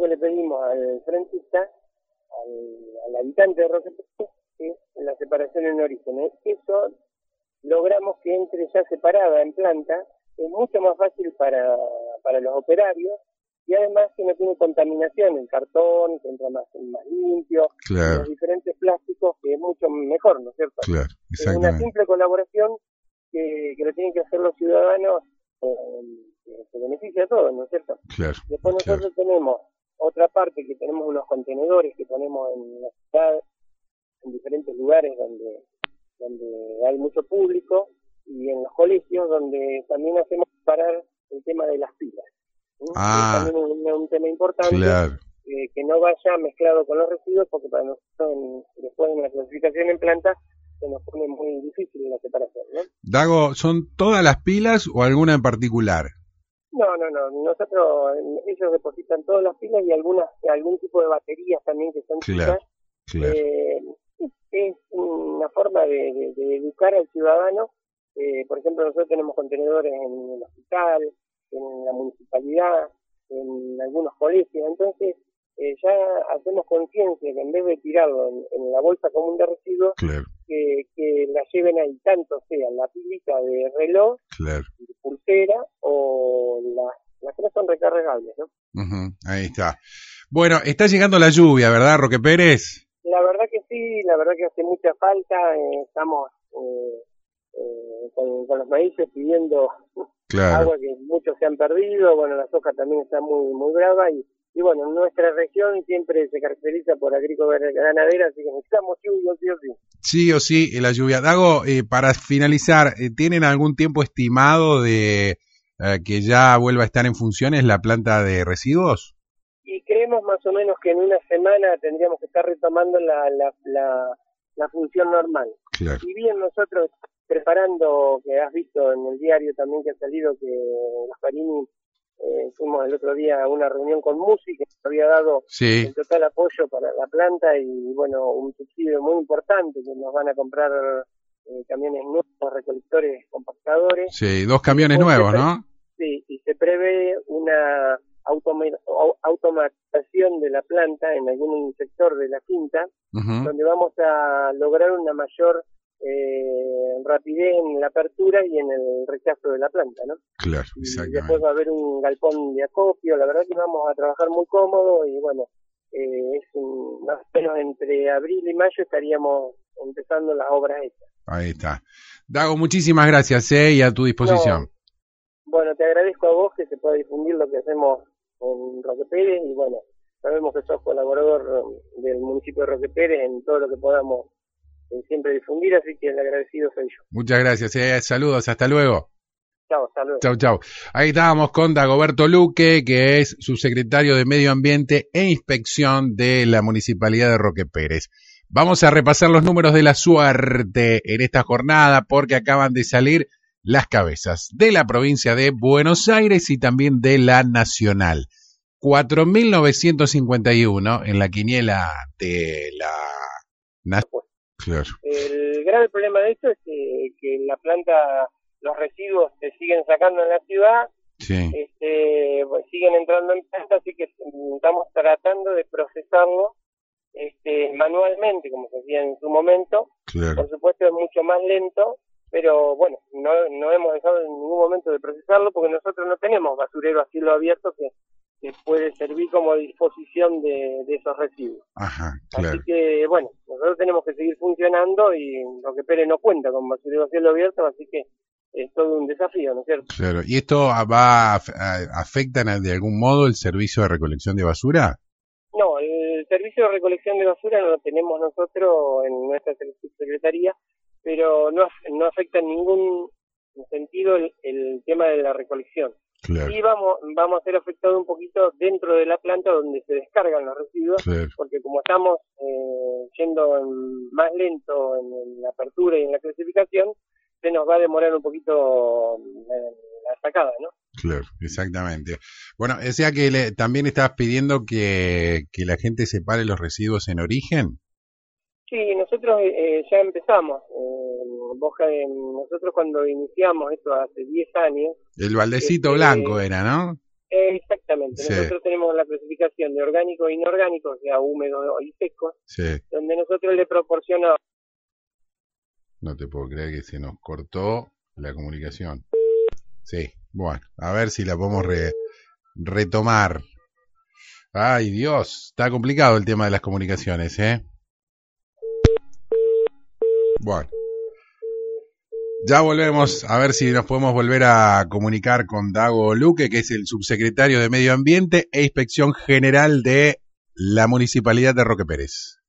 que le pedimos al frentista, al, habitante de Roque es la separación en origen. ¿eh? Eso logramos que entre ya separada en planta, es mucho más fácil para, para los operarios y además que no tiene contaminación, el cartón que entra más, más limpio, los diferentes plásticos que es mucho mejor, ¿no es cierto? Claro, es una simple colaboración que, que lo tienen que hacer los ciudadanos eh, que se beneficia a todos, ¿no es cierto? Claro, Después nosotros tenemos otra parte que tenemos unos contenedores que ponemos en la ciudad, en diferentes lugares donde, donde hay mucho público y en los colegios donde también hacemos parar el tema de las pilas. Ah, es también un, tema importante eh, que no vaya mezclado con los residuos porque para nosotros después de la clasificación en planta se nos pone muy difícil la separación. ¿no? Dago, ¿son todas las pilas o alguna en particular? No, no, no. Nosotros, ellos depositan todas las pilas y algunas, algún tipo de baterías también que son claro, eh, es una forma de, educar al ciudadano. Eh, por ejemplo, nosotros tenemos contenedores en el hospital, en la municipalidad, en algunos colegios. Entonces, eh, ya hacemos conciencia que en vez de tirarlo en, la bolsa común de residuos, que, que, la lleven ahí, tanto sea la pilita de reloj, de pulsera o las que no son recargables. ¿no? ahí está. Bueno, está llegando la lluvia, ¿verdad, Roque Pérez? La verdad que sí, la verdad que hace mucha falta. Eh, estamos eh, eh, con, con, los maíces pidiendo agua que muchos se han perdido. Bueno, la soja también está muy muy brava y y bueno, nuestra región siempre se caracteriza por agrícola ganadera, así que necesitamos lluvia, sí o sí. Sí o sí, la lluvia. Dago, eh, para finalizar, eh, ¿tienen algún tiempo estimado de eh, que ya vuelva a estar en funciones la planta de residuos? Y creemos más o menos que en una semana tendríamos que estar retomando la, la, la, función normal. Claro. Y bien nosotros preparando, que has visto en el diario también que ha salido que Gasparini eh, fuimos el otro día a una reunión con música que había dado el total apoyo para la planta y bueno, un subsidio muy importante que nos van a comprar eh, camiones nuevos, recolectores, compactadores. Sí, dos camiones nuevos, ¿no? Sí, y se prevé una automatización de la planta en algún sector de la quinta, donde vamos a lograr una mayor eh, rapidez en la apertura y en el rechazo de la planta, ¿no? Claro, exactamente. Y después va a haber un galpón de acopio, la verdad que vamos a trabajar muy cómodo y bueno, eh, es más o menos entre abril y mayo estaríamos empezando las obras hechas. Ahí está. Dago, muchísimas gracias, ¿eh? Y a tu disposición. bueno, te agradezco a vos que se pueda difundir lo que hacemos en Roque Pérez y bueno, sabemos que sos colaborador del municipio de Roque Pérez en todo lo que podamos siempre difundir, así que el agradecido soy yo. Muchas gracias, eh. saludos, hasta luego. Chao, hasta luego. Chao, chao. Ahí estábamos con Dagoberto Luque, que es subsecretario de Medio Ambiente e Inspección de la Municipalidad de Roque Pérez. Vamos a repasar los números de la suerte en esta jornada porque acaban de salir las cabezas de la provincia de Buenos Aires y también de la Nacional. 4.951 en la quiniela de la Nacional el grave problema de esto es que, que la planta, los residuos se siguen sacando en la ciudad, este, pues, siguen entrando en planta, así que estamos tratando de procesarlo este, manualmente, como se hacía en su momento. Por supuesto es mucho más lento, pero bueno, no, no hemos dejado en ningún momento de procesarlo porque nosotros no tenemos basurero a cielo abierto que que puede servir como disposición de, esos residuos. Ajá, Así que, bueno, nosotros tenemos que seguir funcionando y lo que Pérez no cuenta con basurero a cielo abierto, así que es todo un desafío, ¿no es cierto? Claro, ¿y esto va afecta de algún modo el servicio de recolección de basura? No, el servicio de recolección de basura no lo tenemos nosotros en nuestra secretaría, pero no, no afecta en ningún sentido el tema de la recolección. Y vamos, vamos a ser afectados un poquito dentro de la planta donde se descargan los residuos, porque como estamos eh, yendo más lento en, la apertura y en la clasificación, se nos va a demorar un poquito eh, la, sacada, ¿no? Claro, exactamente. Bueno, decía que también estabas pidiendo que, que la gente separe los residuos en origen. Sí, nosotros eh, ya empezamos. Eh, nosotros cuando iniciamos esto hace 10 años... El baldecito este, blanco era, ¿no? exactamente. Nosotros tenemos la clasificación de orgánico e inorgánico, o sea, húmedo y seco, donde nosotros le proporcionamos... No te puedo creer que se nos cortó la comunicación. Sí, bueno, a ver si la podemos retomar. Ay Dios, está complicado el tema de las comunicaciones, ¿eh? Bueno. Ya volvemos a ver si nos podemos volver a comunicar con Dago Luque, que es el subsecretario de Medio Ambiente e Inspección General de la Municipalidad de Roque Pérez.